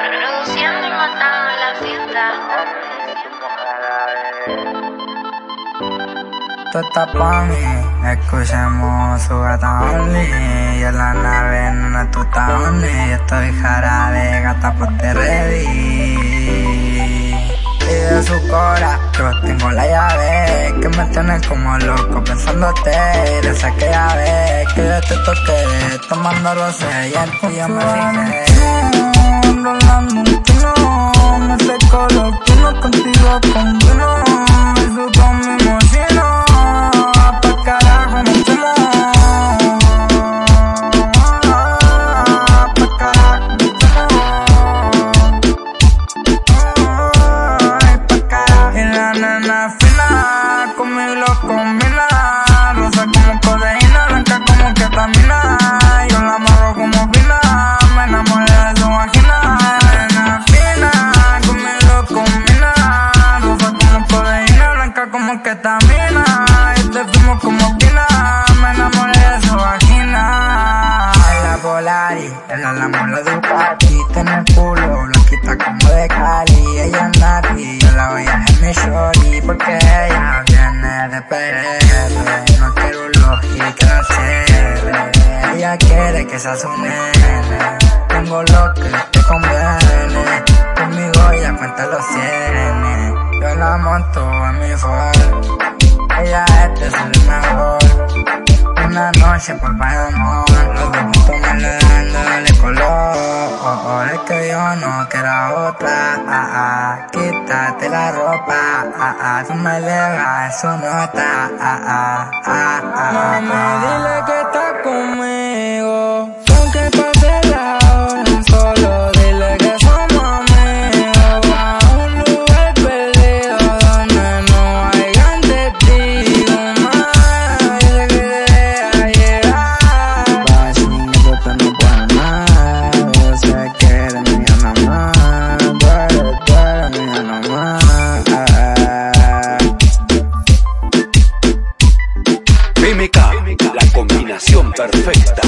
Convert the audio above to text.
Reduciendo y matando la fiesta. Tú estás pa' mí, escuchemos su gata only Y en la nave, no tú estás only Estoy jarabe, gata, ponte ready cora, yo tengo la llave Que me tiene como loco pensándote De esa que ya ves, que yo te toqué Tomando rosé y el tuyo me fijé Rolando un pino, me seco los pinos contigo con como ketamina Y te fumo como pina, me enamoré de su vagina. La Polari, en la mola de Ducati Tiene el culo, la quita como de Cali Ella es Nati, yo la voy a en mi shorty Porque ella viene de PR No quiero un logi que Ella quiere que sea su nene Tengo lo que te conviene Conmigo ella cuenta los cienes la monto en mi Ford Ella este es el mejor una noche por amor, los dos juntos me le dan dándole color. Es que yo no quiero otra. Ah, ah, quítate la ropa. Ah, ah, tú me dejas su nota. Ah, ah, ah, ah. combinación perfecta.